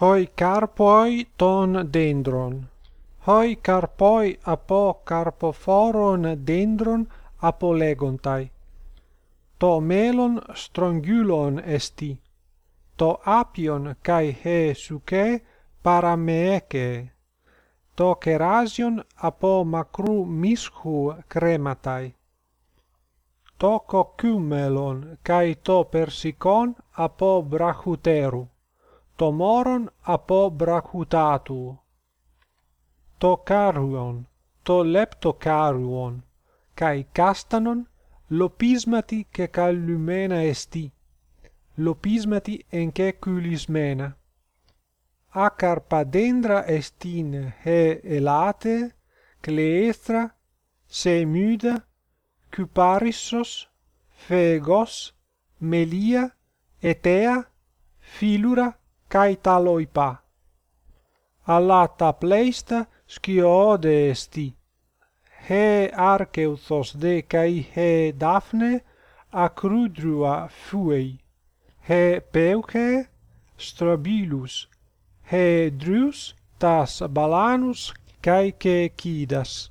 Hoi carpoi ton dendron. Hoi carpoi apo carpophoron dendron apolegontai. To melon strongulon esti. To apion kai he suke parameke. To kerasion apo macru mishu crematai. To cocumelon kai to persicon apo brachuteru tomoron apo bracutatu. To caruon to leptocaruon kai castanon lopismati ke kallumena esti. Lopismati en enke kylismena acarpadendra estin he elate cleestra semyda kyparissos phegos melia etea filura kai taloipa. Allata pleista sciode esti. He archeuthos de kai he daphne acrudrua fuei. He peuche strobilus He drus tas balanus kai ke kidas.